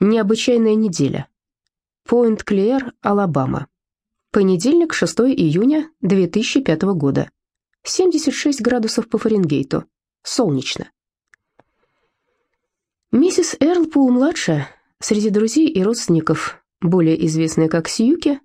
Необычайная неделя. Пойнт-Клеер, Алабама. Понедельник, 6 июня 2005 года. 76 градусов по Фаренгейту. Солнечно. Миссис Эрлпул-младшая, среди друзей и родственников, более известная как Сьюки,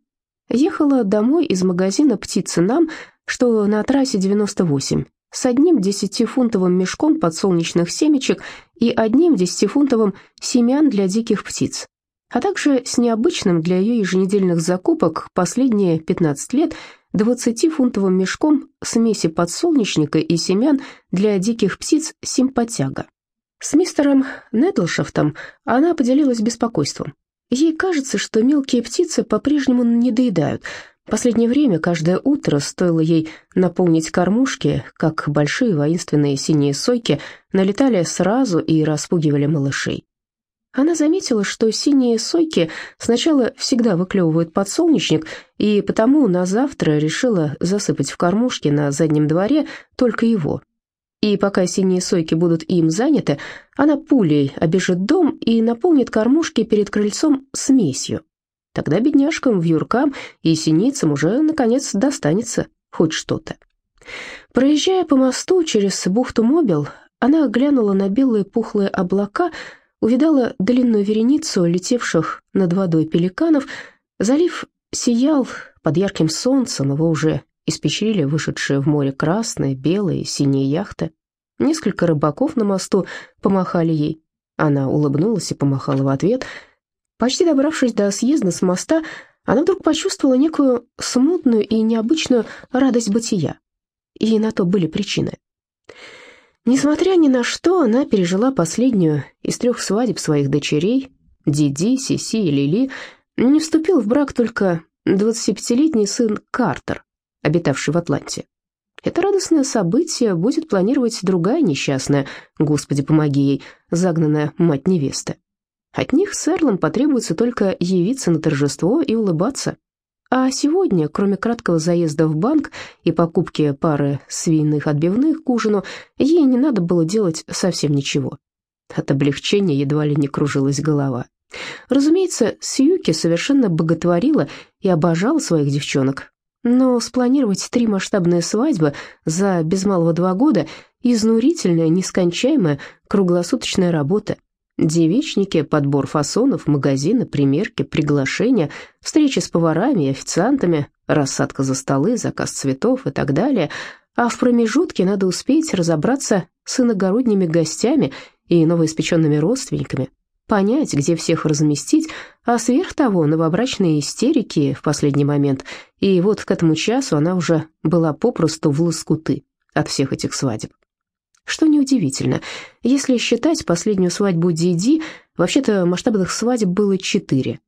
ехала домой из магазина «Птицы нам», что на трассе 98, с одним десятифунтовым мешком подсолнечных семечек и одним десятифунтовым семян для диких птиц, а также с необычным для ее еженедельных закупок последние 15 лет 20-фунтовым мешком смеси подсолнечника и семян для диких птиц симпатяга. С мистером Нетлшафтом она поделилась беспокойством. Ей кажется, что мелкие птицы по-прежнему не доедают, Последнее время, каждое утро, стоило ей наполнить кормушки, как большие воинственные синие сойки налетали сразу и распугивали малышей. Она заметила, что синие сойки сначала всегда выклевывают подсолнечник, и потому на завтра решила засыпать в кормушке на заднем дворе только его. И пока синие сойки будут им заняты, она пулей обежит дом и наполнит кормушки перед крыльцом смесью. Тогда бедняжкам, вьюркам и синицам уже, наконец, достанется хоть что-то. Проезжая по мосту через бухту Мобил, она глянула на белые пухлые облака, увидала длинную вереницу летевших над водой пеликанов. Залив сиял под ярким солнцем, его уже испечрили вышедшие в море красные, белые синие яхты. Несколько рыбаков на мосту помахали ей. Она улыбнулась и помахала в ответ — Почти добравшись до съезда с моста, она вдруг почувствовала некую смутную и необычную радость бытия. И на то были причины. Несмотря ни на что, она пережила последнюю из трех свадеб своих дочерей, Диди, Сиси и Лили, не вступил в брак только 25-летний сын Картер, обитавший в Атланте. Это радостное событие будет планировать другая несчастная, Господи, помоги ей, загнанная мать невесты. От них с Эрлом потребуется только явиться на торжество и улыбаться. А сегодня, кроме краткого заезда в банк и покупки пары свиных отбивных к ужину, ей не надо было делать совсем ничего. От облегчения едва ли не кружилась голова. Разумеется, Сьюки совершенно боготворила и обожала своих девчонок. Но спланировать три масштабные свадьбы за без малого два года – изнурительная, нескончаемая, круглосуточная работа – Девичники, подбор фасонов, магазины, примерки, приглашения, встречи с поварами и официантами, рассадка за столы, заказ цветов и так далее. А в промежутке надо успеть разобраться с иногородними гостями и новоиспеченными родственниками, понять, где всех разместить, а сверх того новобрачные истерики в последний момент. И вот к этому часу она уже была попросту в лоскуты от всех этих свадеб. Что неудивительно, если считать последнюю свадьбу Диди, вообще-то масштабных свадеб было четыре.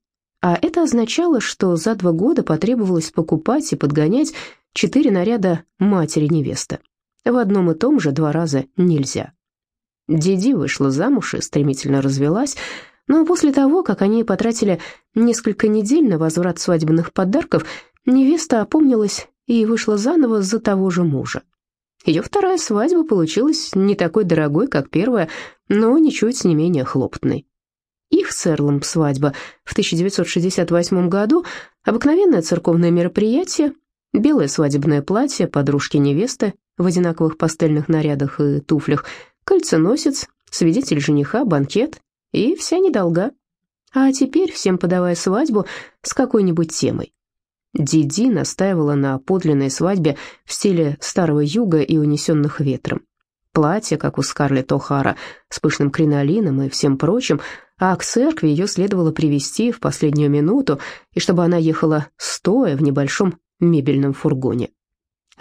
А это означало, что за два года потребовалось покупать и подгонять четыре наряда матери невесты. В одном и том же два раза нельзя. Диди вышла замуж и стремительно развелась, но после того, как они потратили несколько недель на возврат свадебных подарков, невеста опомнилась и вышла заново за того же мужа. Ее вторая свадьба получилась не такой дорогой, как первая, но ничуть не менее хлопотной. Их с Эрлом свадьба в 1968 году – обыкновенное церковное мероприятие, белое свадебное платье подружки-невесты в одинаковых пастельных нарядах и туфлях, кольценосец, свидетель жениха, банкет и вся недолга. А теперь всем подавая свадьбу с какой-нибудь темой. Диди настаивала на подлинной свадьбе в стиле старого юга и унесенных ветром. Платье, как у Скарлетт О'Хара, с пышным кринолином и всем прочим, а к церкви ее следовало привести в последнюю минуту, и чтобы она ехала стоя в небольшом мебельном фургоне.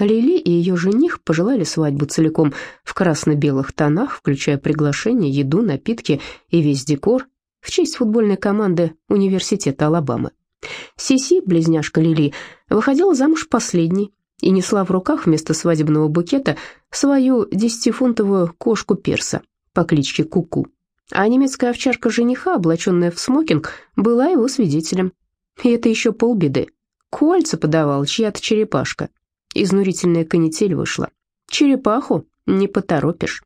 Лили и ее жених пожелали свадьбу целиком в красно-белых тонах, включая приглашение, еду, напитки и весь декор в честь футбольной команды Университета Алабамы. Сиси, близняшка Лили, выходила замуж последней и несла в руках вместо свадебного букета свою десятифунтовую кошку перса по кличке Куку. -ку. А немецкая овчарка жениха, облаченная в смокинг, была его свидетелем. И это еще полбеды. Кольца подавал чья-то черепашка. Изнурительная канитель вышла. Черепаху не поторопишь.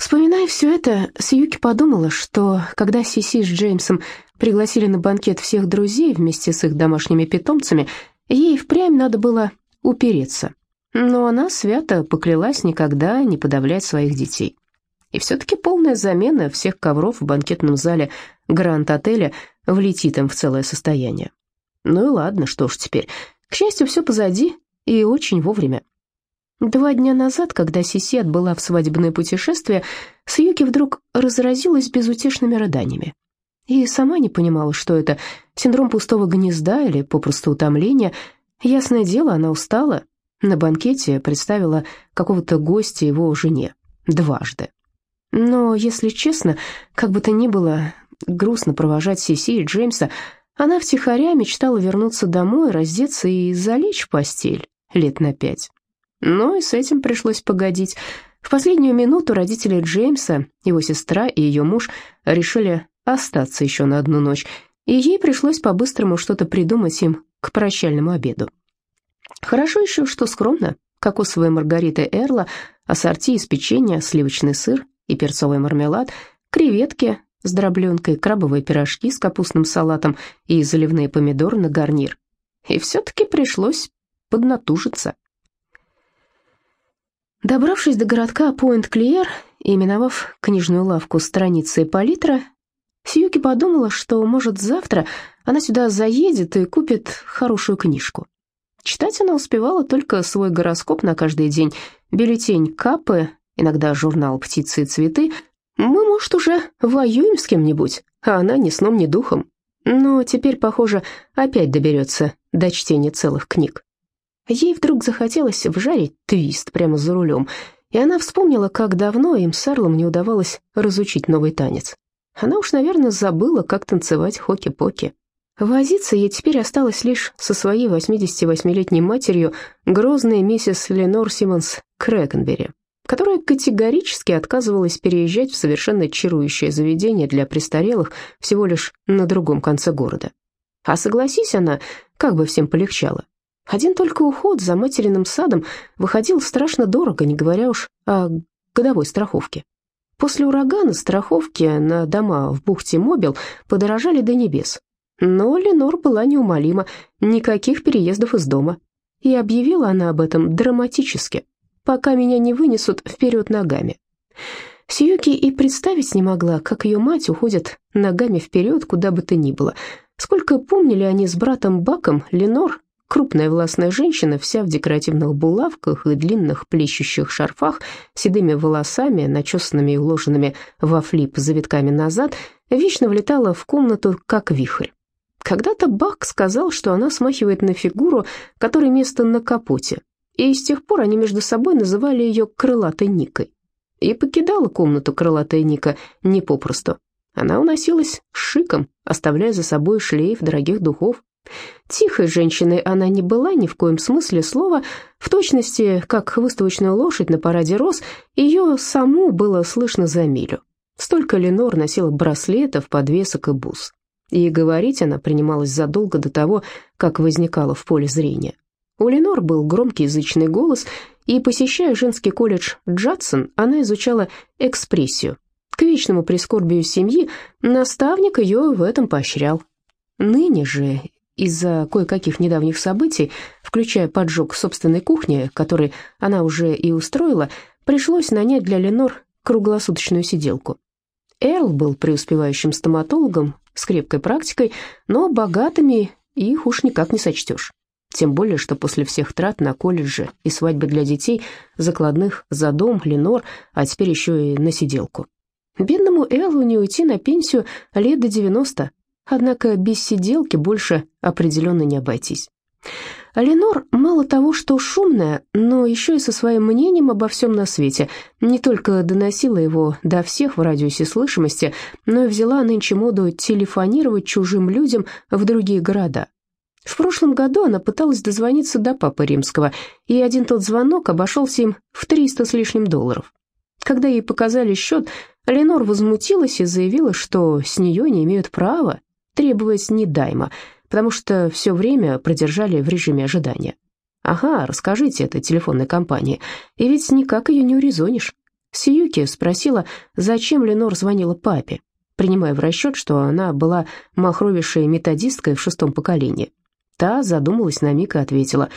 Вспоминая все это, Сьюки подумала, что когда Сиси с Джеймсом пригласили на банкет всех друзей вместе с их домашними питомцами, ей впрямь надо было упереться. Но она свято поклялась никогда не подавлять своих детей. И все-таки полная замена всех ковров в банкетном зале Гранд-отеля влетит им в целое состояние. Ну и ладно, что ж теперь. К счастью, все позади и очень вовремя. Два дня назад, когда Сиси отбыла в свадебное путешествие, Сьюки вдруг разразилась безутешными рыданиями. И сама не понимала, что это, синдром пустого гнезда или попросту утомление. Ясное дело, она устала. На банкете представила какого-то гостя его жене. Дважды. Но, если честно, как бы то ни было, грустно провожать Сиси и Джеймса, она втихаря мечтала вернуться домой, раздеться и залечь в постель лет на пять. Но и с этим пришлось погодить. В последнюю минуту родители Джеймса, его сестра и ее муж решили остаться еще на одну ночь, и ей пришлось по-быстрому что-то придумать им к прощальному обеду. Хорошо еще, что скромно. Кокосовая маргарита Эрла, ассорти из печенья, сливочный сыр и перцовый мармелад, креветки с дробленкой, крабовые пирожки с капустным салатом и заливные помидоры на гарнир. И все-таки пришлось поднатужиться. Добравшись до городка Пойнт-Клиер и миновав книжную лавку страницы палитра, Сьюки подумала, что, может, завтра она сюда заедет и купит хорошую книжку. Читать она успевала только свой гороскоп на каждый день, бюллетень Капы, иногда журнал «Птицы и цветы». Мы, может, уже воюем с кем-нибудь, а она ни сном, ни духом. Но теперь, похоже, опять доберется до чтения целых книг. Ей вдруг захотелось вжарить твист прямо за рулем, и она вспомнила, как давно им с Эрлом не удавалось разучить новый танец. Она уж, наверное, забыла, как танцевать хоки-поки. Возиться ей теперь осталось лишь со своей 88-летней матерью, грозной миссис Ленор Симмонс Крэкенбери, которая категорически отказывалась переезжать в совершенно чарующее заведение для престарелых всего лишь на другом конце города. А согласись она, как бы всем полегчало. Один только уход за материным садом выходил страшно дорого, не говоря уж о годовой страховке. После урагана страховки на дома в бухте Мобил подорожали до небес. Но Ленор была неумолима, никаких переездов из дома. И объявила она об этом драматически, пока меня не вынесут вперед ногами. Сьюки и представить не могла, как ее мать уходит ногами вперед, куда бы то ни было. Сколько помнили они с братом Баком, Ленор Крупная властная женщина, вся в декоративных булавках и длинных плещущих шарфах, седыми волосами, начесанными и уложенными во флип завитками назад, вечно влетала в комнату, как вихрь. Когда-то Бак сказал, что она смахивает на фигуру, которой место на капоте, и с тех пор они между собой называли ее «крылатой Никой». И покидала комнату крылатая Ника не попросту. Она уносилась шиком, оставляя за собой шлейф дорогих духов, Тихой женщиной она не была ни в коем смысле слова, в точности, как выставочная лошадь на параде роз, ее саму было слышно за милю. Столько Ленор носила браслетов, подвесок и бус. И говорить она принималась задолго до того, как возникала в поле зрения. У Ленор был громкий язычный голос, и, посещая женский колледж Джадсон, она изучала экспрессию. К вечному прискорбию семьи наставник ее в этом поощрял. Ныне же из-за кое-каких недавних событий, включая поджог собственной кухни, который она уже и устроила, пришлось нанять для Ленор круглосуточную сиделку. Эрл был преуспевающим стоматологом с крепкой практикой, но богатыми их уж никак не сочтешь. Тем более, что после всех трат на колледже и свадьбы для детей, закладных за дом, Ленор, а теперь еще и на сиделку. Бедному Эллу не уйти на пенсию лет до 90, Однако без сиделки больше определенно не обойтись. Ленор мало того, что шумная, но еще и со своим мнением обо всем на свете, не только доносила его до всех в радиусе слышимости, но и взяла нынче моду телефонировать чужим людям в другие города. В прошлом году она пыталась дозвониться до Папы Римского, и один тот звонок обошелся им в 300 с лишним долларов. Когда ей показали счет, Ленор возмутилась и заявила, что с нее не имеют права требовать недайма, потому что все время продержали в режиме ожидания. Ага, расскажите это телефонной компании, и ведь никак ее не урезонишь. Сиюки спросила, зачем Ленор звонила папе, принимая в расчет, что она была махровейшей методисткой в шестом поколении. Та задумалась на миг и ответила,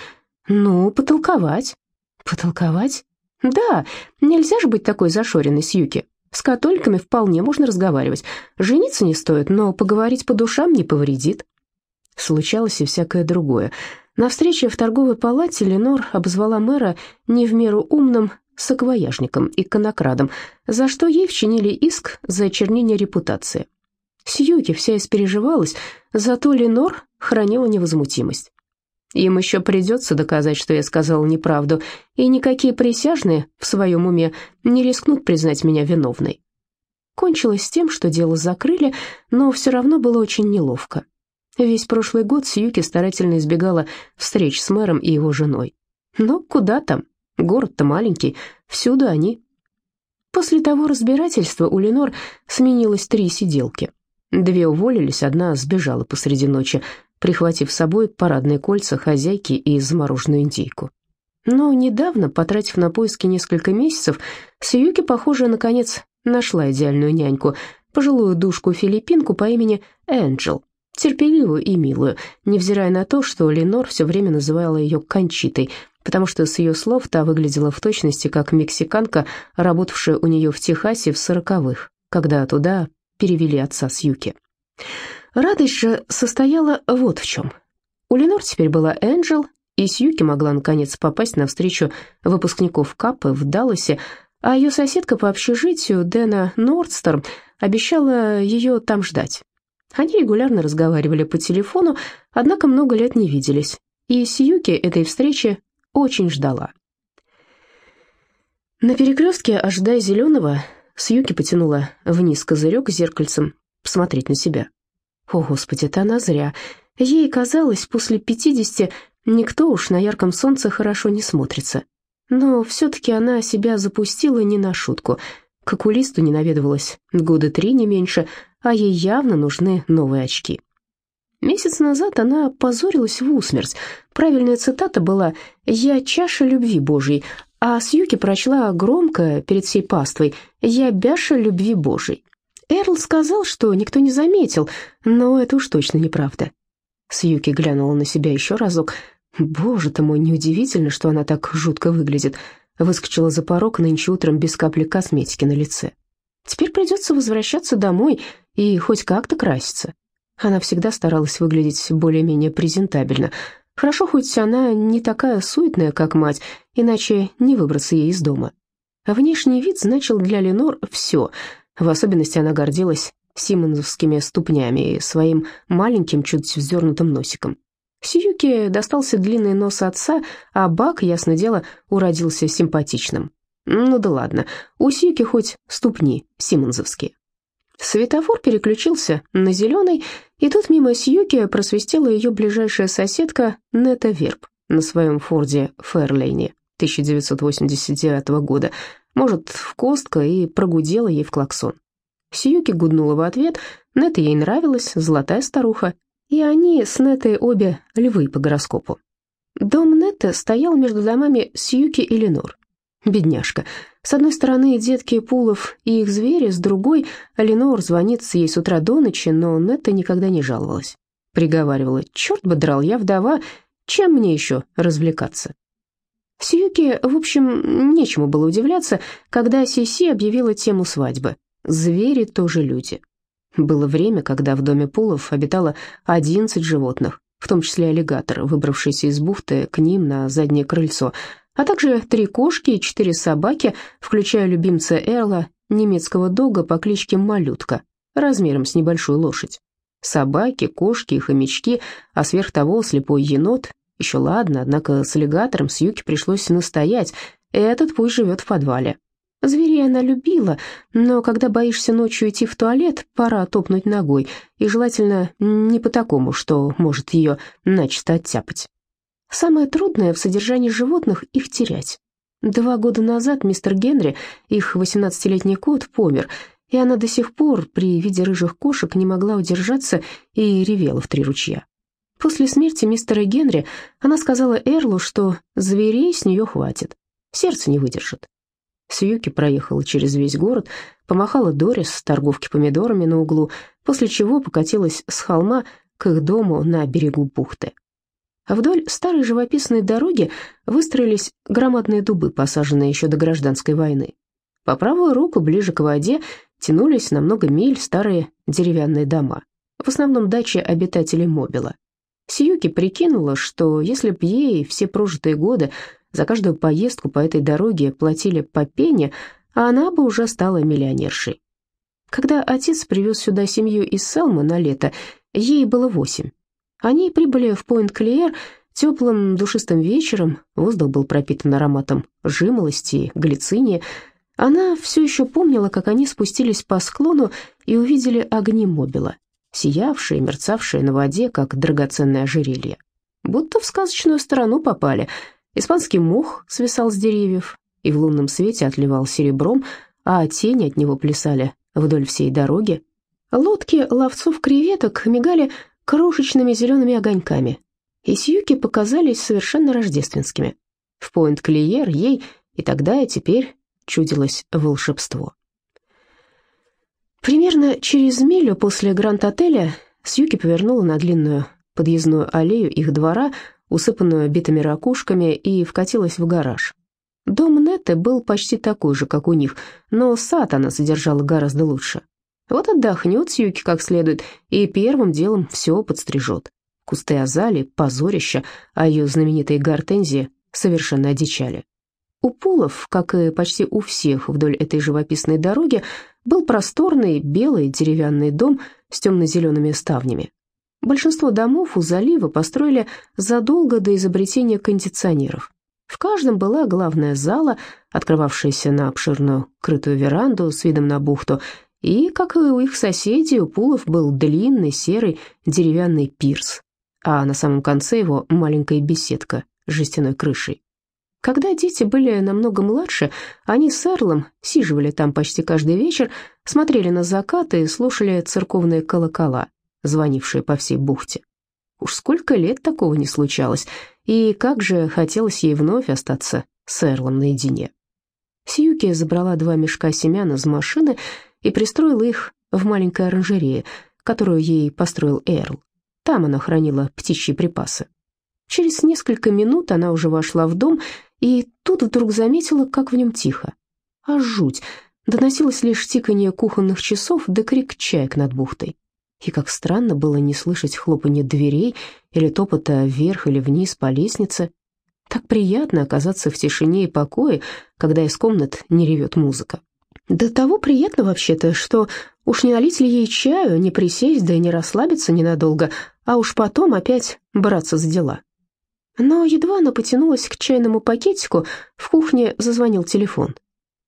«Ну, потолковать». «Потолковать?» «Да, нельзя же быть такой зашоренной, Сьюки. С католиками вполне можно разговаривать. Жениться не стоит, но поговорить по душам не повредит». Случалось и всякое другое. На встрече в торговой палате Ленор обозвала мэра не в меру умным саквояжником и конокрадом, за что ей вчинили иск за очернение репутации. Сьюки вся испереживалась, зато Ленор хранила невозмутимость. Им еще придется доказать, что я сказала неправду, и никакие присяжные в своем уме не рискнут признать меня виновной. Кончилось тем, что дело закрыли, но все равно было очень неловко. Весь прошлый год Сьюки старательно избегала встреч с мэром и его женой. Но куда там? Город-то маленький, всюду они. После того разбирательства у Ленор сменилось три сиделки. Две уволились, одна сбежала посреди ночи, прихватив с собой парадные кольца хозяйки и замороженную индейку. Но недавно, потратив на поиски несколько месяцев, Сьюки, похоже, наконец нашла идеальную няньку, пожилую душку-филиппинку по имени Энджел, терпеливую и милую, невзирая на то, что Ленор все время называла ее Кончитой, потому что с ее слов та выглядела в точности как мексиканка, работавшая у нее в Техасе в сороковых, когда туда перевели отца с Юки. Радость же состояла вот в чем. У Ленор теперь была Энджел, и Сьюки могла наконец попасть на встречу выпускников Капы в Далласе, а ее соседка по общежитию, Дэна Нордсторм, обещала ее там ждать. Они регулярно разговаривали по телефону, однако много лет не виделись, и Сьюки этой встречи очень ждала. На перекрестке, ожидая зеленого, Сьюки потянула вниз козырек зеркальцем посмотреть на себя. О, Господи, это она зря. Ей казалось, после пятидесяти никто уж на ярком солнце хорошо не смотрится. Но все-таки она себя запустила не на шутку. К окулисту не наведывалась года три, не меньше, а ей явно нужны новые очки. Месяц назад она позорилась в усмерть. Правильная цитата была «Я чаша любви Божьей», а Сьюки прочла громко перед всей паствой «Я бяша любви Божьей». Эрл сказал, что никто не заметил, но это уж точно неправда. Сьюки глянула на себя еще разок. Боже ты мой, неудивительно, что она так жутко выглядит. Выскочила за порог нынче утром без капли косметики на лице. Теперь придется возвращаться домой и хоть как-то краситься. Она всегда старалась выглядеть более-менее презентабельно. Хорошо, хоть она не такая суетная, как мать, иначе не выбраться ей из дома. Внешний вид значил для Ленор все — в особенности она гордилась симоновскими ступнями и своим маленьким, чуть вздернутым носиком. Сиюке достался длинный нос отца, а Бак, ясно дело, уродился симпатичным. Ну да ладно, у Сиюки хоть ступни симонзовские. Светофор переключился на зеленый, и тут мимо Сьюки просвистела ее ближайшая соседка Нета Верб на своем Форде Фэрлейне 1989 года, может, в костка, и прогудела ей в клаксон. Сиюки гуднула в ответ, Нета ей нравилась, золотая старуха, и они с Нетой обе львы по гороскопу. Дом Нетты стоял между домами Сьюки и Ленор. Бедняжка. С одной стороны, детки Пулов и их звери, с другой, Ленор звонит ей с утра до ночи, но Нетта никогда не жаловалась. Приговаривала, черт бы драл, я вдова, чем мне еще развлекаться? Сьюки, в общем, нечему было удивляться, когда Сиси объявила тему свадьбы. Звери тоже люди. Было время, когда в доме Пулов обитало 11 животных, в том числе аллигатор, выбравшийся из бухты к ним на заднее крыльцо, а также три кошки и четыре собаки, включая любимца Эрла, немецкого дога по кличке Малютка, размером с небольшую лошадь. Собаки, кошки и хомячки, а сверх того слепой енот еще ладно, однако с аллигатором Сьюки пришлось настоять. Этот пусть живет в подвале. Зверей она любила, но когда боишься ночью идти в туалет, пора топнуть ногой, и желательно не по такому, что может ее начисто оттяпать. Самое трудное в содержании животных — их терять. Два года назад мистер Генри, их 18-летний кот, помер, и она до сих пор при виде рыжих кошек не могла удержаться и ревела в три ручья. После смерти мистера Генри она сказала Эрлу, что зверей с нее хватит, сердце не выдержит. Сьюки проехала через весь город, помахала Дорис с торговки помидорами на углу, после чего покатилась с холма к их дому на берегу бухты. Вдоль старой живописной дороги выстроились громадные дубы, посаженные еще до гражданской войны. По правую руку, ближе к воде, тянулись на много миль старые деревянные дома, в основном дачи обитателей Мобила. Сьюки прикинула, что если б ей все прожитые годы за каждую поездку по этой дороге платили по пене, она бы уже стала миллионершей. Когда отец привез сюда семью из Селмы на лето, ей было восемь. Они прибыли в Пойнт-Клиер теплым душистым вечером, воздух был пропитан ароматом жимолости и глициния. Она все еще помнила, как они спустились по склону и увидели огни мобила, сиявшие, мерцавшие на воде, как драгоценное ожерелье. Будто в сказочную сторону попали. Испанский мох свисал с деревьев и в лунном свете отливал серебром, а тени от него плясали вдоль всей дороги. Лодки ловцов креветок мигали крошечными зелеными огоньками, и Сьюки показались совершенно рождественскими. В Пойнт-Клиер ей и тогда, и теперь чудилось волшебство. Примерно через милю после Гранд-отеля Сьюки повернула на длинную подъездную аллею их двора, усыпанную битыми ракушками, и вкатилась в гараж. Дом Нетты был почти такой же, как у них, но сад она содержала гораздо лучше. Вот отдохнет Сьюки как следует и первым делом все подстрижет. Кусты азали, позорище, а ее знаменитые гортензии совершенно одичали. У Пулов, как и почти у всех вдоль этой живописной дороги, был просторный белый деревянный дом с темно-зелеными ставнями. Большинство домов у залива построили задолго до изобретения кондиционеров. В каждом была главная зала, открывавшаяся на обширную крытую веранду с видом на бухту, и, как и у их соседей, у Пулов был длинный серый деревянный пирс, а на самом конце его маленькая беседка с жестяной крышей. Когда дети были намного младше, они с Эрлом сиживали там почти каждый вечер, смотрели на закат и слушали церковные колокола, звонившие по всей бухте. Уж сколько лет такого не случалось, и как же хотелось ей вновь остаться с Эрлом наедине. Сьюки забрала два мешка семян из машины и пристроила их в маленькой оранжерее, которую ей построил Эрл. Там она хранила птичьи припасы. Через несколько минут она уже вошла в дом, и тут вдруг заметила, как в нем тихо. А жуть! Доносилось лишь тиканье кухонных часов да крик чаек над бухтой. И как странно было не слышать хлопанье дверей или топота вверх или вниз по лестнице. Так приятно оказаться в тишине и покое, когда из комнат не ревет музыка. До того приятно вообще-то, что уж не налить ли ей чаю, не присесть, да и не расслабиться ненадолго, а уж потом опять браться за дела. Но едва она потянулась к чайному пакетику, в кухне зазвонил телефон.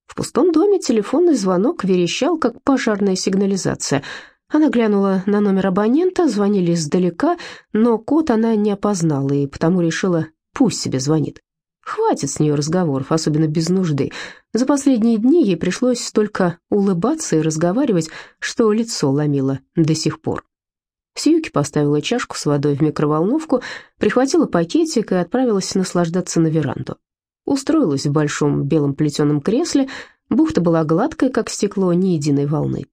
В пустом доме телефонный звонок верещал, как пожарная сигнализация. Она глянула на номер абонента, звонили издалека, но код она не опознала и потому решила, пусть себе звонит. Хватит с нее разговоров, особенно без нужды. За последние дни ей пришлось только улыбаться и разговаривать, что лицо ломило до сих пор. Сьюки поставила чашку с водой в микроволновку, прихватила пакетик и отправилась наслаждаться на веранду. Устроилась в большом белом плетеном кресле, бухта была гладкой, как стекло, ни единой волны.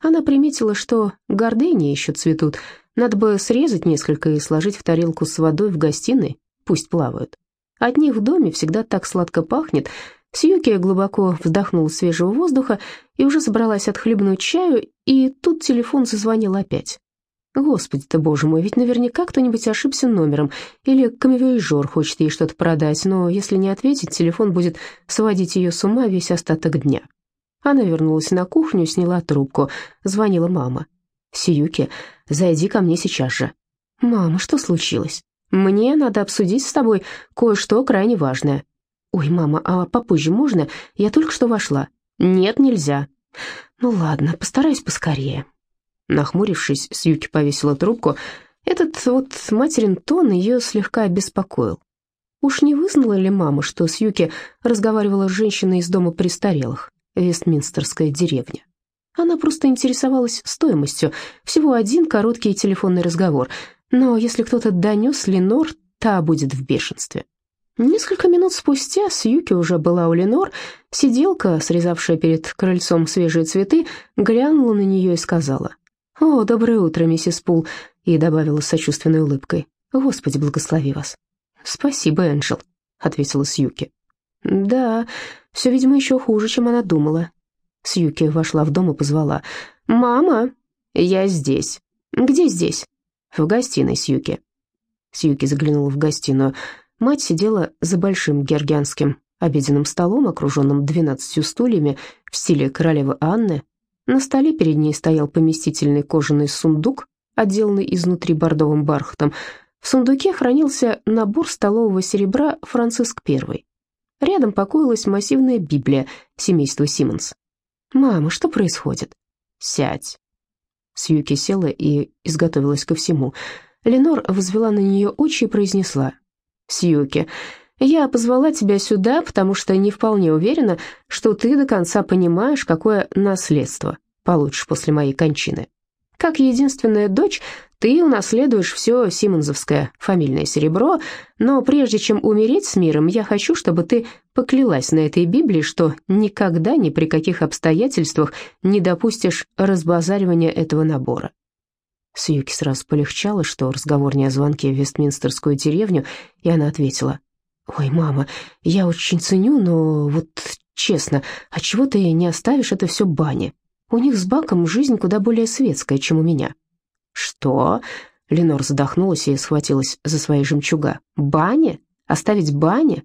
Она приметила, что гордыни еще цветут, надо бы срезать несколько и сложить в тарелку с водой в гостиной, пусть плавают. От них в доме всегда так сладко пахнет. Сьюки глубоко вздохнула свежего воздуха и уже собралась отхлебнуть чаю, и тут телефон зазвонил опять. Господи ты, боже мой, ведь наверняка кто-нибудь ошибся номером, или камевояжер хочет ей что-то продать, но если не ответить, телефон будет сводить ее с ума весь остаток дня. Она вернулась на кухню, сняла трубку, звонила мама. «Сиюки, зайди ко мне сейчас же». «Мама, что случилось?» Мне надо обсудить с тобой кое-что крайне важное. Ой, мама, а попозже можно? Я только что вошла. Нет, нельзя. Ну ладно, постараюсь поскорее. Нахмурившись, Сьюки повесила трубку. Этот вот материн тон ее слегка обеспокоил. Уж не вызнала ли мама, что Сьюки разговаривала с женщиной из дома престарелых, Вестминстерская деревня? Она просто интересовалась стоимостью. Всего один короткий телефонный разговор — но если кто-то донес Ленор, та будет в бешенстве. Несколько минут спустя Сьюки уже была у Ленор. Сиделка, срезавшая перед крыльцом свежие цветы, глянула на нее и сказала. «О, доброе утро, миссис Пул», и добавила с сочувственной улыбкой. «Господи, благослови вас». «Спасибо, Энджел», — ответила Сьюки. «Да, все, видимо, еще хуже, чем она думала». Сьюки вошла в дом и позвала. «Мама, я здесь». «Где здесь?» «В гостиной, Сьюки». Сьюки заглянула в гостиную. Мать сидела за большим георгианским обеденным столом, окруженным двенадцатью стульями в стиле королевы Анны. На столе перед ней стоял поместительный кожаный сундук, отделанный изнутри бордовым бархатом. В сундуке хранился набор столового серебра «Франциск I». Рядом покоилась массивная Библия семейства Симмонс. «Мама, что происходит?» «Сядь». Сьюки села и изготовилась ко всему. Ленор возвела на нее очи и произнесла. Сьюки, я позвала тебя сюда, потому что не вполне уверена, что ты до конца понимаешь, какое наследство получишь после моей кончины. Как единственная дочь, ты унаследуешь все симонзовское фамильное серебро, но прежде чем умереть с миром, я хочу, чтобы ты поклялась на этой Библии, что никогда ни при каких обстоятельствах не допустишь разбазаривания этого набора. Сьюки сразу полегчало, что разговор не о звонке в Вестминстерскую деревню, и она ответила. «Ой, мама, я очень ценю, но вот честно, а чего ты не оставишь это все бане? У них с Баком жизнь куда более светская, чем у меня». «Что?» Ленор задохнулась и схватилась за свои жемчуга. «Бане? Оставить бане?»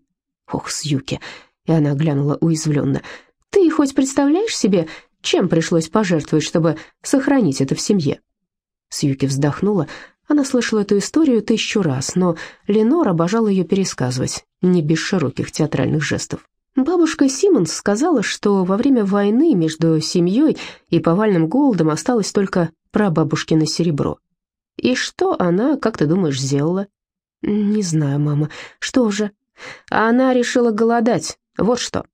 «Ох, Сьюки!» И она глянула уязвленно. «Ты хоть представляешь себе, чем пришлось пожертвовать, чтобы сохранить это в семье?» Сьюки вздохнула. Она слышала эту историю тысячу раз, но Ленор обожала ее пересказывать, не без широких театральных жестов. Бабушка Симмонс сказала, что во время войны между семьей и повальным голодом осталось только прабабушкино серебро. И что она, как ты думаешь, сделала? Не знаю, мама. Что же? Она решила голодать. Вот что.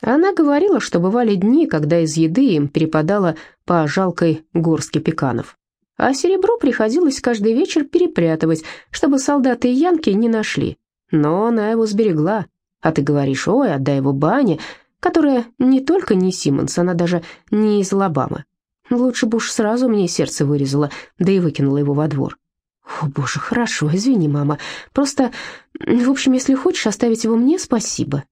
Она говорила, что бывали дни, когда из еды им перепадало по жалкой горстке пеканов а серебро приходилось каждый вечер перепрятывать, чтобы солдаты и янки не нашли. Но она его сберегла. А ты говоришь, ой, отдай его бане, которая не только не Симмонс, она даже не из Алабамы. Лучше бы уж сразу мне сердце вырезала, да и выкинула его во двор. О, боже, хорошо, извини, мама. Просто, в общем, если хочешь оставить его мне, спасибо.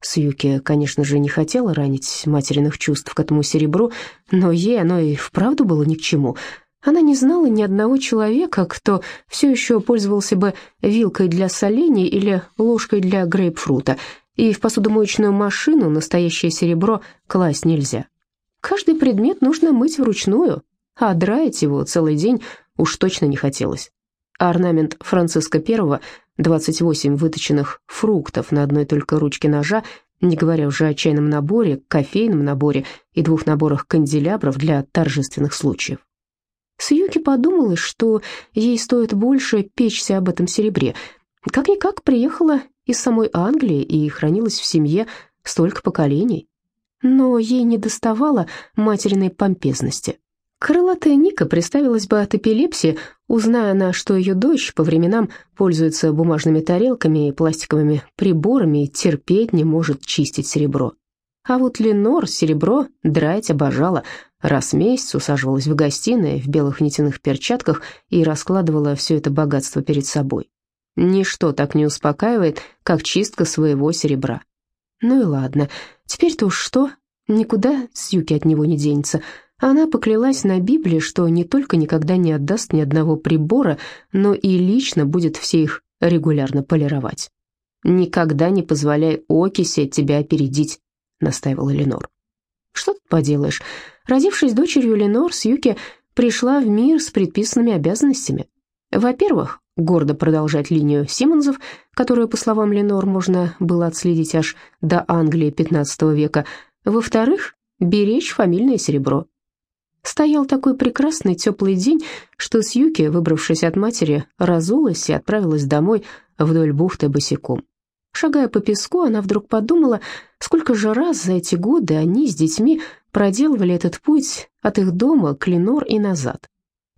Сьюки, конечно же, не хотела ранить материных чувств к этому серебру, но ей оно и вправду было ни к чему — она не знала ни одного человека, кто все еще пользовался бы вилкой для солений или ложкой для грейпфрута, и в посудомоечную машину настоящее серебро класть нельзя. Каждый предмет нужно мыть вручную, а драить его целый день уж точно не хотелось. орнамент Франциска I, 28 выточенных фруктов на одной только ручке ножа, не говоря уже о чайном наборе, кофейном наборе и двух наборах канделябров для торжественных случаев. Сьюки подумала, что ей стоит больше печься об этом серебре. Как-никак приехала из самой Англии и хранилась в семье столько поколений. Но ей не доставало материной помпезности. Крылатая Ника представилась бы от эпилепсии, узная она, что ее дочь по временам пользуется бумажными тарелками и пластиковыми приборами и терпеть не может чистить серебро. А вот Ленор серебро драть обожала, Раз в месяц усаживалась в гостиной в белых нитяных перчатках и раскладывала все это богатство перед собой. Ничто так не успокаивает, как чистка своего серебра. Ну и ладно, теперь-то уж что, никуда Сьюки от него не денется. Она поклялась на Библии, что не только никогда не отдаст ни одного прибора, но и лично будет все их регулярно полировать. «Никогда не позволяй окиси тебя опередить», — настаивала Ленор. «Что тут поделаешь?» Родившись дочерью Ленор, Сьюки пришла в мир с предписанными обязанностями. Во-первых, гордо продолжать линию Симмонсов, которую, по словам Ленор, можно было отследить аж до Англии XV века. Во-вторых, беречь фамильное серебро. Стоял такой прекрасный теплый день, что Сьюки, выбравшись от матери, разулась и отправилась домой вдоль бухты босиком. Шагая по песку, она вдруг подумала, сколько же раз за эти годы они с детьми проделывали этот путь от их дома к Ленор и назад.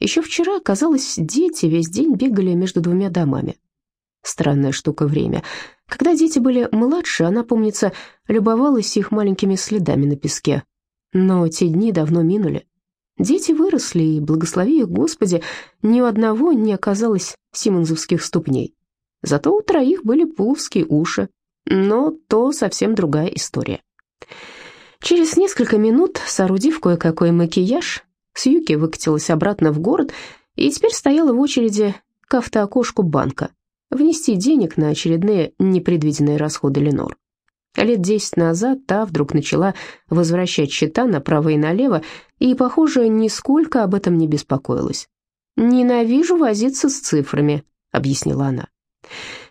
Еще вчера, казалось, дети весь день бегали между двумя домами. Странная штука время. Когда дети были младше, она, помнится, любовалась их маленькими следами на песке. Но те дни давно минули. Дети выросли, и, благослови их Господи, ни у одного не оказалось симонзовских ступней. Зато у троих были пуловские уши, но то совсем другая история. Через несколько минут, соорудив кое-какой макияж, Сьюки выкатилась обратно в город и теперь стояла в очереди к автоокошку банка, внести денег на очередные непредвиденные расходы Ленор. Лет десять назад та вдруг начала возвращать счета направо и налево, и, похоже, нисколько об этом не беспокоилась. «Ненавижу возиться с цифрами», — объяснила она.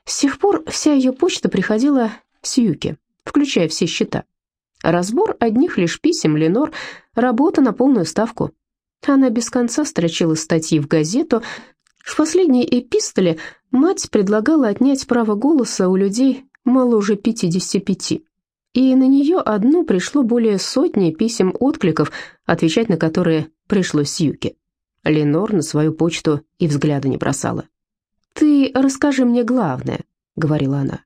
С тех пор вся ее почта приходила с Юки, включая все счета. Разбор одних лишь писем Ленор, работа на полную ставку. Она без конца строчила статьи в газету. В последней эпистоле мать предлагала отнять право голоса у людей моложе 55. И на нее одну пришло более сотни писем-откликов, отвечать на которые пришлось Юке. Ленор на свою почту и взгляда не бросала. «Ты расскажи мне главное», — говорила она.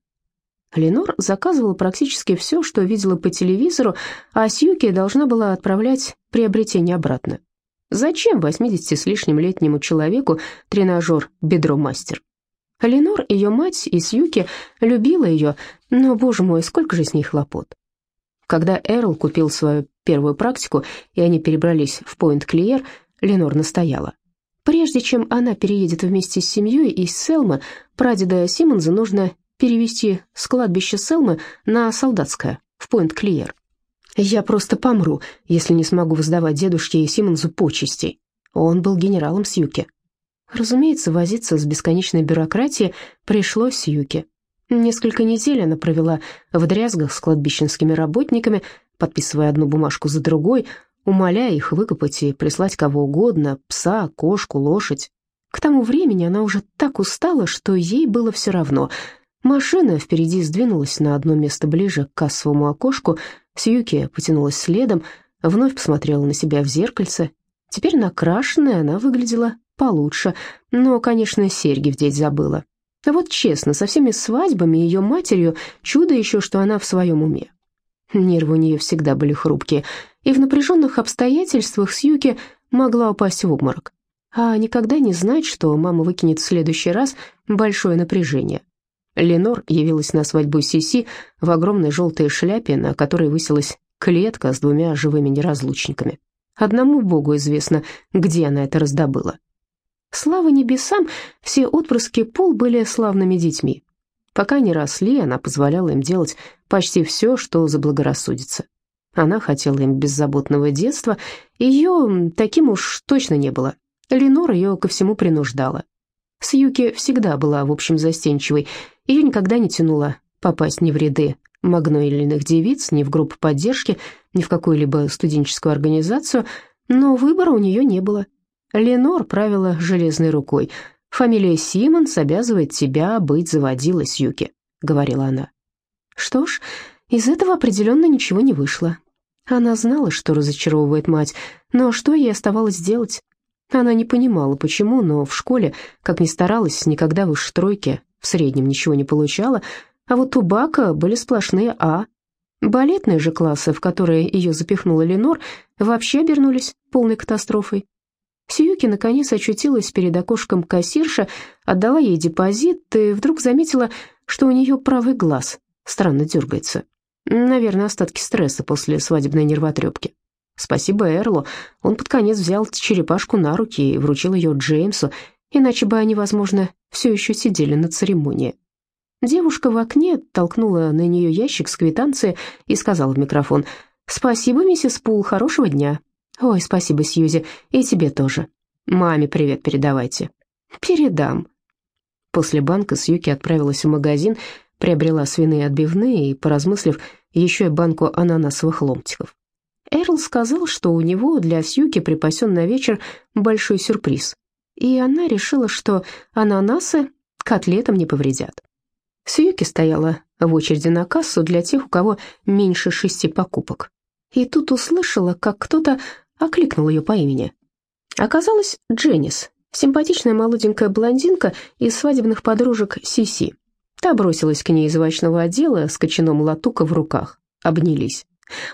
Ленор заказывала практически все, что видела по телевизору, а Сьюки должна была отправлять приобретение обратно. Зачем 80 с лишним летнему человеку тренажер «Бедромастер»? Ленор, ее мать и Сьюки любила ее, но, боже мой, сколько же с ней хлопот. Когда Эрл купил свою первую практику, и они перебрались в Пойнт-Клиер, Ленор настояла. Прежде чем она переедет вместе с семьей из Селмы, прадеда Симмонса нужно перевести с кладбища Селмы на Солдатское, в Пойнт-Клиер. Я просто помру, если не смогу воздавать дедушке и Симмонсу почестей. Он был генералом Сьюки. Разумеется, возиться с бесконечной бюрократией пришлось Юке. Несколько недель она провела в дрязгах с кладбищенскими работниками, подписывая одну бумажку за другой, умоляя их выкопать и прислать кого угодно, пса, кошку, лошадь. К тому времени она уже так устала, что ей было все равно. Машина впереди сдвинулась на одно место ближе к кассовому окошку, Сьюки потянулась следом, вновь посмотрела на себя в зеркальце. Теперь накрашенная она выглядела получше, но, конечно, серьги вдеть забыла. А вот честно, со всеми свадьбами и ее матерью чудо еще, что она в своем уме. Нервы у нее всегда были хрупкие, и в напряженных обстоятельствах Сьюки могла упасть в обморок. А никогда не знать, что мама выкинет в следующий раз большое напряжение. Ленор явилась на свадьбу Сиси в огромной желтой шляпе, на которой высилась клетка с двумя живыми неразлучниками. Одному Богу известно, где она это раздобыла. Слава небесам, все отпрыски Пол были славными детьми. Пока не росли, она позволяла им делать почти все, что заблагорассудится. Она хотела им беззаботного детства, ее таким уж точно не было. Ленор ее ко всему принуждала. Сьюки всегда была, в общем, застенчивой, ее никогда не тянуло попасть ни в ряды магнолийных девиц, ни в группу поддержки, ни в какую-либо студенческую организацию, но выбора у нее не было. Ленор правила железной рукой. «Фамилия Симмонс обязывает тебя быть заводилой, Сьюки», — говорила она. Что ж, из этого определенно ничего не вышло. Она знала, что разочаровывает мать, но что ей оставалось делать? Она не понимала, почему, но в школе, как ни старалась, никогда выше тройки, в среднем ничего не получала, а вот у Бака были сплошные «А». Балетные же классы, в которые ее запихнула Ленор, вообще обернулись полной катастрофой. Сиюки наконец очутилась перед окошком кассирша, отдала ей депозит и вдруг заметила, что у нее правый глаз странно дергается. Наверное, остатки стресса после свадебной нервотрепки. Спасибо Эрлу, он под конец взял черепашку на руки и вручил ее Джеймсу, иначе бы они, возможно, все еще сидели на церемонии. Девушка в окне толкнула на нее ящик с квитанцией и сказала в микрофон «Спасибо, миссис Пул, хорошего дня». «Ой, спасибо, Сьюзи, и тебе тоже. Маме привет передавайте». «Передам». После банка Сьюки отправилась в магазин, приобрела свиные отбивные и, поразмыслив, еще и банку ананасовых ломтиков. Эрл сказал, что у него для Сьюки припасен на вечер большой сюрприз, и она решила, что ананасы котлетам не повредят. Сьюки стояла в очереди на кассу для тех, у кого меньше шести покупок. И тут услышала, как кто-то окликнул ее по имени. Оказалось, Дженнис, симпатичная молоденькая блондинка из свадебных подружек Сиси. Та бросилась к ней из овощного отдела с кочаном латука в руках. Обнялись.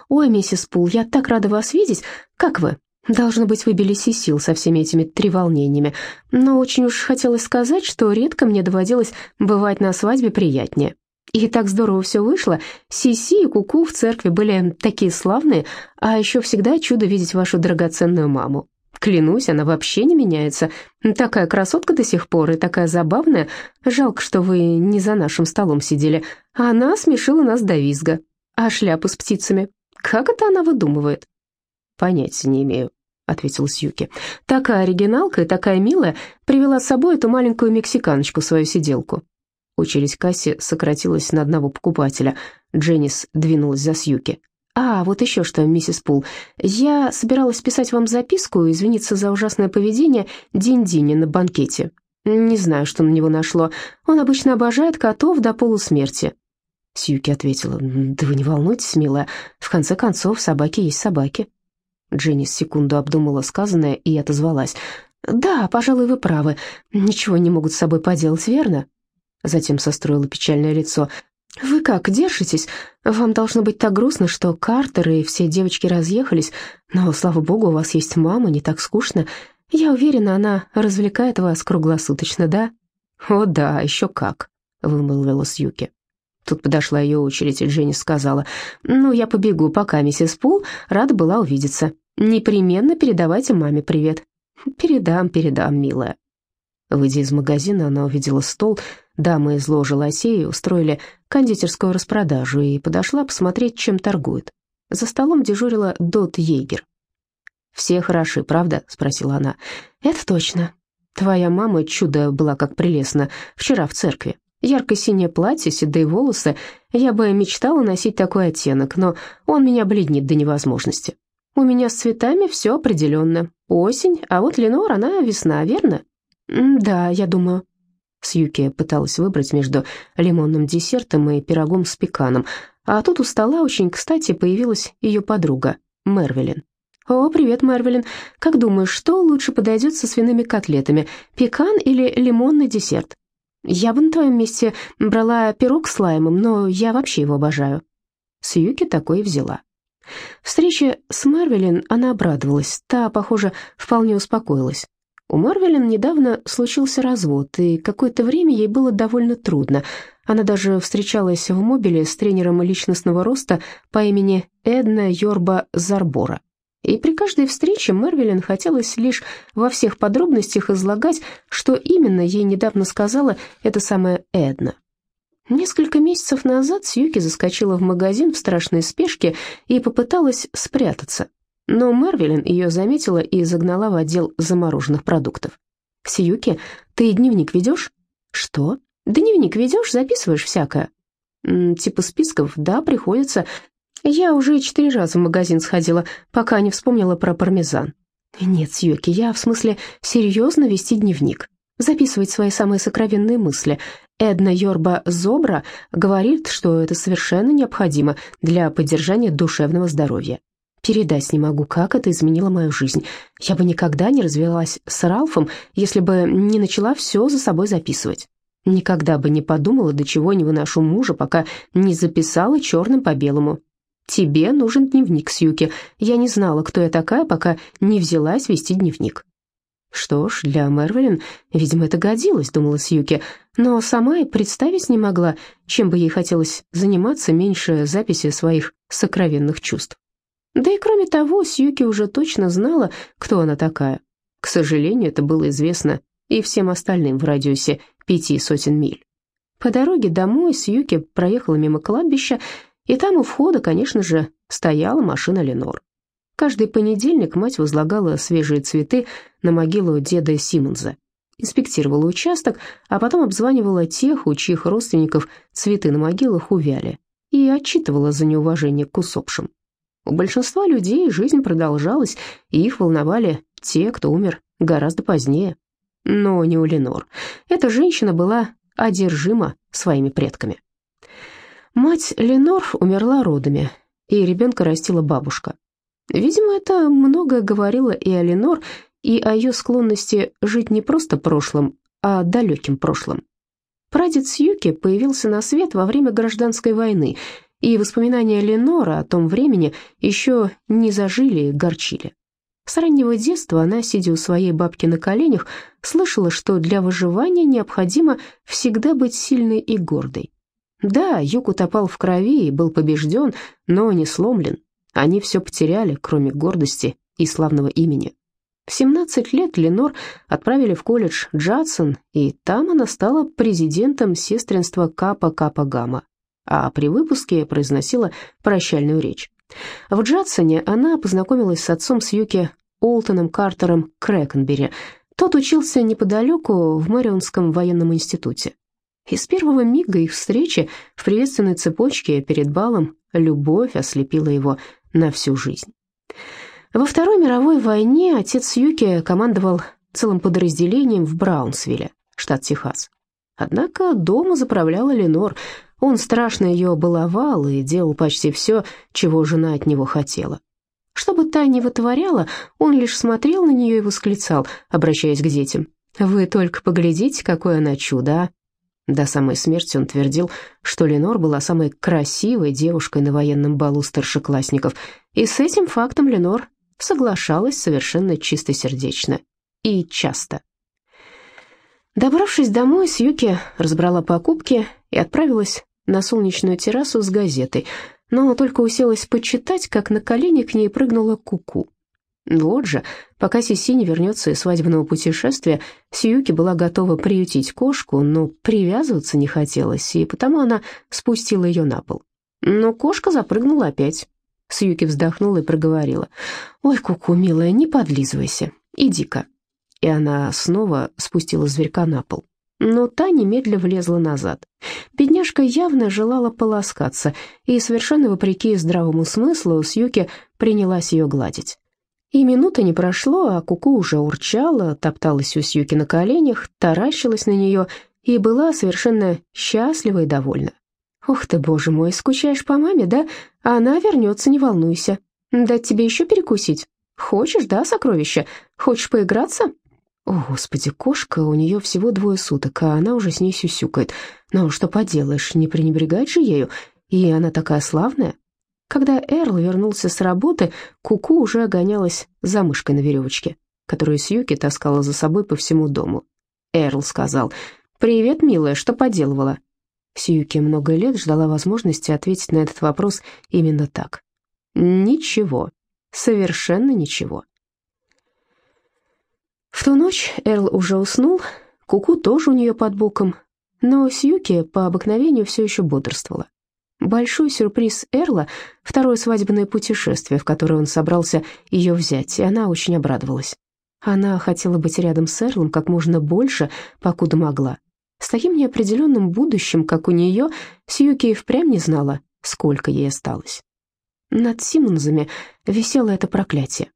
«Ой, миссис Пул, я так рада вас видеть. Как вы?» Должно быть, выбились из сил со всеми этими треволнениями. Но очень уж хотелось сказать, что редко мне доводилось бывать на свадьбе приятнее. И так здорово все вышло. Сиси и Куку в церкви были такие славные, а еще всегда чудо видеть вашу драгоценную маму. Клянусь, она вообще не меняется. Такая красотка до сих пор и такая забавная. Жалко, что вы не за нашим столом сидели. Она смешила нас до визга. А шляпу с птицами? Как это она выдумывает? Понятия не имею, ответил Сьюки. Такая оригиналка и такая милая привела с собой эту маленькую мексиканочку свою сиделку. Очередь кассе сократилась на одного покупателя. Дженнис двинулась за Сьюки. «А, вот еще что, миссис Пул. Я собиралась писать вам записку извиниться за ужасное поведение Динь-Дини на банкете. Не знаю, что на него нашло. Он обычно обожает котов до полусмерти». Сьюки ответила, «Да вы не волнуйтесь, милая. В конце концов, собаки есть собаки». Дженни секунду обдумала сказанное и отозвалась. «Да, пожалуй, вы правы. Ничего не могут с собой поделать, верно?» Затем состроила печальное лицо. «Вы как, держитесь? Вам должно быть так грустно, что Картер и все девочки разъехались, но, слава богу, у вас есть мама, не так скучно. Я уверена, она развлекает вас круглосуточно, да?» «О да, еще как», — вымолвила Сьюки. Тут подошла ее очередь, и Дженни сказала, «Ну, я побегу, пока миссис Пул рада была увидеться. Непременно передавайте маме привет». «Передам, передам, милая». Выйдя из магазина, она увидела стол, дамы из ложи лосей устроили кондитерскую распродажу и подошла посмотреть, чем торгуют. За столом дежурила Дот Ейгер. «Все хороши, правда?» — спросила она. «Это точно. Твоя мама чудо была как прелестно вчера в церкви. Ярко-синее платье, седые волосы. Я бы мечтала носить такой оттенок, но он меня бледнит до невозможности. У меня с цветами все определенно. Осень, а вот Ленор, она весна, верно? Да, я думаю. Сьюки пыталась выбрать между лимонным десертом и пирогом с пеканом, а тут у стола очень кстати появилась ее подруга, Мервелин. «О, привет, Мервелин. Как думаешь, что лучше подойдет со свиными котлетами, пекан или лимонный десерт?» Я бы на твоем месте брала пирог с лаймом, но я вообще его обожаю». Сьюки такое взяла. Встрече с Марвелин она обрадовалась, та, похоже, вполне успокоилась. У Марвелин недавно случился развод, и какое-то время ей было довольно трудно. Она даже встречалась в мобиле с тренером личностного роста по имени Эдна Йорба Зарбора. И при каждой встрече Мервелин хотелось лишь во всех подробностях излагать, что именно ей недавно сказала эта самая Эдна. Несколько месяцев назад Сьюки заскочила в магазин в страшной спешке и попыталась спрятаться. Но Мервелин ее заметила и загнала в отдел замороженных продуктов. «Сьюки, ты дневник ведешь?» «Что?» «Дневник ведешь, записываешь всякое?» «Типа списков, да, приходится. Я уже четыре раза в магазин сходила, пока не вспомнила про пармезан. Нет, Сьюки, я в смысле серьезно вести дневник, записывать свои самые сокровенные мысли. Эдна Йорба Зобра говорит, что это совершенно необходимо для поддержания душевного здоровья. Передать не могу, как это изменило мою жизнь. Я бы никогда не развелась с Ралфом, если бы не начала все за собой записывать. Никогда бы не подумала, до чего не выношу мужа, пока не записала черным по белому. «Тебе нужен дневник, Сьюки. Я не знала, кто я такая, пока не взялась вести дневник». «Что ж, для Мервелин, видимо, это годилось», — думала Сьюки, но сама и представить не могла, чем бы ей хотелось заниматься меньше записи своих сокровенных чувств. Да и кроме того, Сьюки уже точно знала, кто она такая. К сожалению, это было известно и всем остальным в радиусе пяти сотен миль. По дороге домой Сьюки проехала мимо кладбища и там у входа, конечно же, стояла машина Ленор. Каждый понедельник мать возлагала свежие цветы на могилу деда Симмонса, инспектировала участок, а потом обзванивала тех, у чьих родственников цветы на могилах увяли, и отчитывала за неуважение к усопшим. У большинства людей жизнь продолжалась, и их волновали те, кто умер гораздо позднее. Но не у Ленор. Эта женщина была одержима своими предками. Мать Ленор умерла родами, и ребенка растила бабушка. Видимо, это многое говорило и о Ленор, и о ее склонности жить не просто прошлым, а далеким прошлым. Прадед Сьюки появился на свет во время гражданской войны, и воспоминания Ленора о том времени еще не зажили горчили. С раннего детства она, сидя у своей бабки на коленях, слышала, что для выживания необходимо всегда быть сильной и гордой. Да, Юг утопал в крови и был побежден, но не сломлен. Они все потеряли, кроме гордости и славного имени. В 17 лет Ленор отправили в колледж Джадсон, и там она стала президентом сестринства Капа Капа Гамма, а при выпуске произносила прощальную речь. В Джадсоне она познакомилась с отцом Сьюки Олтоном Картером Крэкенбери. Тот учился неподалеку в Мэрионском военном институте. И с первого мига их встречи в приветственной цепочке перед балом любовь ослепила его на всю жизнь. Во Второй мировой войне отец Юки командовал целым подразделением в Браунсвилле, штат Техас. Однако дома заправляла Ленор. Он страшно ее баловал и делал почти все, чего жена от него хотела. Что бы та ни вытворяла, он лишь смотрел на нее и восклицал, обращаясь к детям. «Вы только поглядите, какое она чудо, а!» До самой смерти он твердил, что Ленор была самой красивой девушкой на военном балу старшеклассников, и с этим фактом Ленор соглашалась совершенно чистосердечно и часто. Добравшись домой, Сьюки разбрала покупки и отправилась на солнечную террасу с газетой, но только уселась почитать, как на колени к ней прыгнула куку. -ку. Вот же, пока Сиси не вернется из свадебного путешествия, Сьюки была готова приютить кошку, но привязываться не хотелось, и потому она спустила ее на пол. Но кошка запрыгнула опять. Сьюки вздохнула и проговорила. «Ой, Куку, милая, не подлизывайся, иди-ка». И она снова спустила зверька на пол. Но та немедля влезла назад. Бедняжка явно желала полоскаться, и совершенно вопреки здравому смыслу Сьюки принялась ее гладить. И минута не прошло, а Куку уже урчала, топталась у Сьюки на коленях, таращилась на нее и была совершенно счастлива и довольна. «Ух ты, боже мой, скучаешь по маме, да? Она вернется, не волнуйся. Дать тебе еще перекусить? Хочешь, да, сокровище? Хочешь поиграться?» О, господи, кошка, у нее всего двое суток, а она уже с ней сюсюкает. Ну, что поделаешь, не пренебрегать же ею, и она такая славная. Когда Эрл вернулся с работы, Куку -ку уже гонялась за мышкой на веревочке, которую Сьюки таскала за собой по всему дому. Эрл сказал, «Привет, милая, что поделывала?» Сьюки много лет ждала возможности ответить на этот вопрос именно так. Ничего, совершенно ничего. В ту ночь Эрл уже уснул, Куку тоже у нее под боком, но Сьюки по обыкновению все еще бодрствовала. Большой сюрприз Эрла — второе свадебное путешествие, в которое он собрался ее взять, и она очень обрадовалась. Она хотела быть рядом с Эрлом как можно больше, покуда могла. С таким неопределенным будущим, как у нее, Сьюки и впрямь не знала, сколько ей осталось. Над Симмонзами висело это проклятие.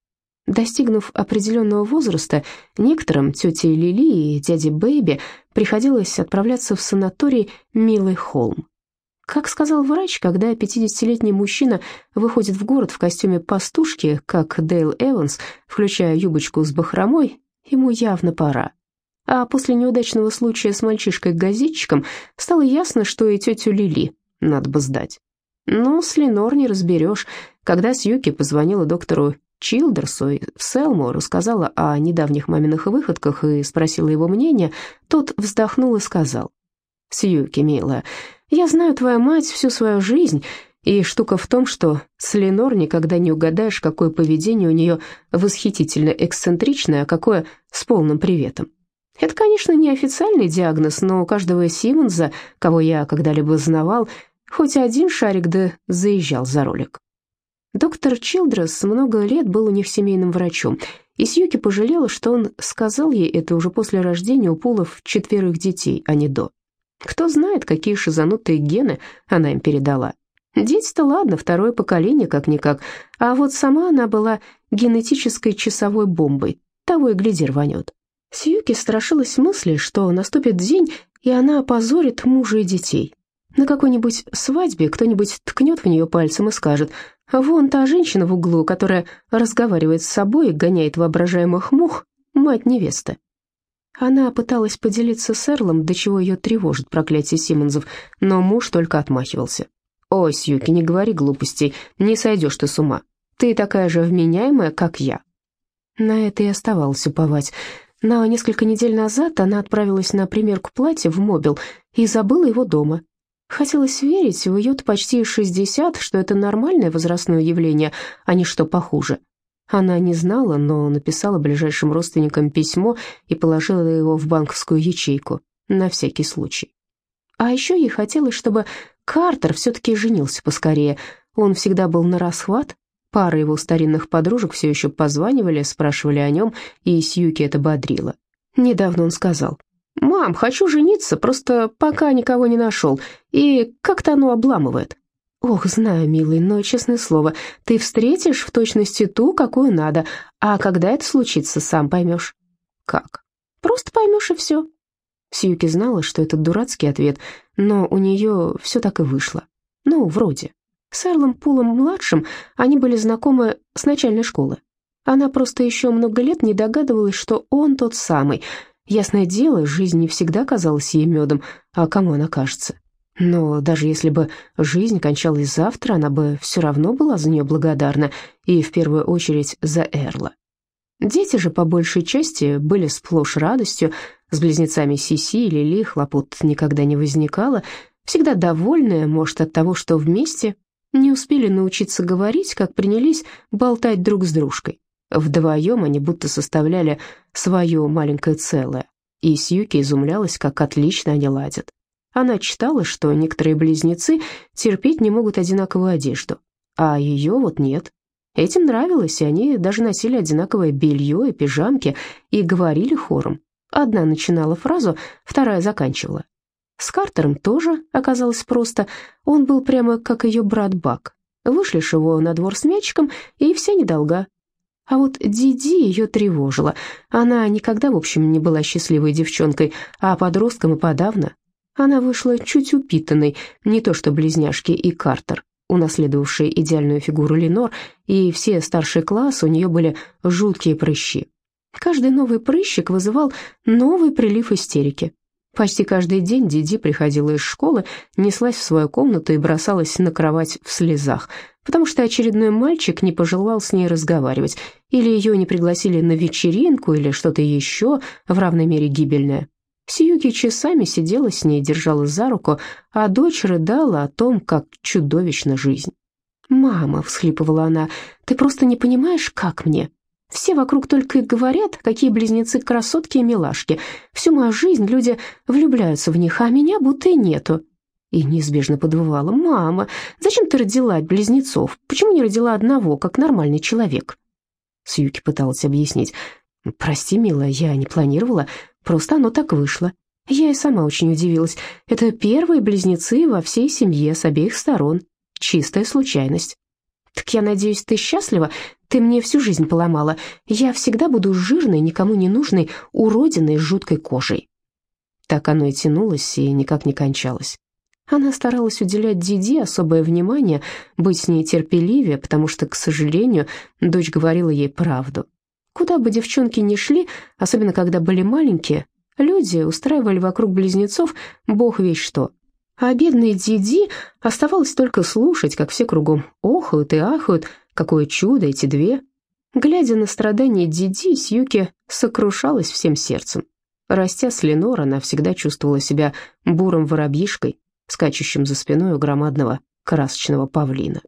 Достигнув определенного возраста, некоторым, тете Лили и дяде Бэйби, приходилось отправляться в санаторий «Милый холм». Как сказал врач, когда 50-летний мужчина выходит в город в костюме пастушки, как Дейл Эванс, включая юбочку с бахромой, ему явно пора. А после неудачного случая с мальчишкой-газетчиком стало ясно, что и тетю Лили надо бы сдать. Но с Ленор не разберешь. Когда Сьюки позвонила доктору Чилдерсу в Селму, рассказала о недавних маминых выходках и спросила его мнение, тот вздохнул и сказал, «Сьюки, милая, я знаю твою мать всю свою жизнь, и штука в том, что с Ленор никогда не угадаешь, какое поведение у нее восхитительно эксцентричное, а какое с полным приветом. Это, конечно, не официальный диагноз, но у каждого Симмонса, кого я когда-либо знавал, хоть один шарик да заезжал за ролик. Доктор Чилдрес много лет был у них семейным врачом, и Сьюки пожалела, что он сказал ей это уже после рождения у Пулов четверых детей, а не до. Кто знает, какие шизанутые гены она им передала. Дети-то ладно, второе поколение как-никак, а вот сама она была генетической часовой бомбой, того и гляди рванет. Сьюки страшилась мысли, что наступит день, и она опозорит мужа и детей. На какой-нибудь свадьбе кто-нибудь ткнет в нее пальцем и скажет, «Вон та женщина в углу, которая разговаривает с собой и гоняет воображаемых мух, мать невесты». Она пыталась поделиться с Эрлом, до чего ее тревожит проклятие Симмонсов, но муж только отмахивался. «Ой, Сьюки, не говори глупостей, не сойдешь ты с ума. Ты такая же вменяемая, как я». На это и оставалось уповать. На несколько недель назад она отправилась на примерку платья в Мобил и забыла его дома. Хотелось верить, в ее-то почти 60, что это нормальное возрастное явление, а не что похуже. Она не знала, но написала ближайшим родственникам письмо и положила его в банковскую ячейку, на всякий случай. А еще ей хотелось, чтобы Картер все-таки женился поскорее. Он всегда был на расхват. Пара его старинных подружек все еще позванивали, спрашивали о нем, и Сьюки это бодрило. Недавно он сказал, «Мам, хочу жениться, просто пока никого не нашел, и как-то оно обламывает». «Ох, знаю, милый, но, честное слово, ты встретишь в точности ту, какую надо, а когда это случится, сам поймешь». «Как?» «Просто поймешь и все». Сьюки знала, что это дурацкий ответ, но у нее все так и вышло. Ну, вроде. С Эрлом Пулом-младшим они были знакомы с начальной школы. Она просто еще много лет не догадывалась, что он тот самый. Ясное дело, жизнь не всегда казалась ей медом, а кому она кажется. Но даже если бы жизнь кончалась завтра, она бы все равно была за нее благодарна, и в первую очередь за Эрла. Дети же, по большей части, были сплошь радостью, с близнецами Сиси и Лили хлопот никогда не возникало, всегда довольные, может, от того, что вместе не успели научиться говорить, как принялись болтать друг с дружкой. Вдвоем они будто составляли свое маленькое целое, и Сьюки изумлялась, как отлично они ладят. Она читала, что некоторые близнецы терпеть не могут одинаковую одежду, а ее вот нет. Этим нравилось, и они даже носили одинаковое белье и пижамки и говорили хором. Одна начинала фразу, вторая заканчивала. С Картером тоже оказалось просто. Он был прямо как ее брат Бак. Вышлешь его на двор с мячиком, и вся недолга. А вот Диди ее тревожила. Она никогда, в общем, не была счастливой девчонкой, а подростком и подавно. Она вышла чуть упитанной, не то что близняшки и Картер, унаследовавшие идеальную фигуру Ленор, и все старший класс у нее были жуткие прыщи. Каждый новый прыщик вызывал новый прилив истерики. Почти каждый день Диди приходила из школы, неслась в свою комнату и бросалась на кровать в слезах, потому что очередной мальчик не пожелал с ней разговаривать, или ее не пригласили на вечеринку, или что-то еще в равной мере гибельное. Сиюки часами сидела с ней, держала за руку, а дочь рыдала о том, как чудовищна жизнь. «Мама», — всхлипывала она, — «ты просто не понимаешь, как мне. Все вокруг только и говорят, какие близнецы красотки и милашки. Всю мою жизнь люди влюбляются в них, а меня будто и нету». И неизбежно подвывала, «Мама, зачем ты родила близнецов? Почему не родила одного, как нормальный человек?» Сьюки пыталась объяснить. «Прости, милая, я не планировала. Просто оно так вышло. Я и сама очень удивилась. Это первые близнецы во всей семье с обеих сторон. Чистая случайность. Так я надеюсь, ты счастлива? Ты мне всю жизнь поломала. Я всегда буду жирной, никому не нужной, уродиной с жуткой кожей. Так оно и тянулось, и никак не кончалось. Она старалась уделять Диди особое внимание, быть с ней терпеливее, потому что, к сожалению, дочь говорила ей правду. Куда бы девчонки ни шли, особенно когда были маленькие, люди устраивали вокруг близнецов бог весь что. А бедной Диди оставалось только слушать, как все кругом охают и ахают, какое чудо эти две. Глядя на страдания Диди, Сьюки сокрушалась всем сердцем. Растя с Ленор, она всегда чувствовала себя бурым воробьишкой, скачущим за спиной у громадного красочного павлина.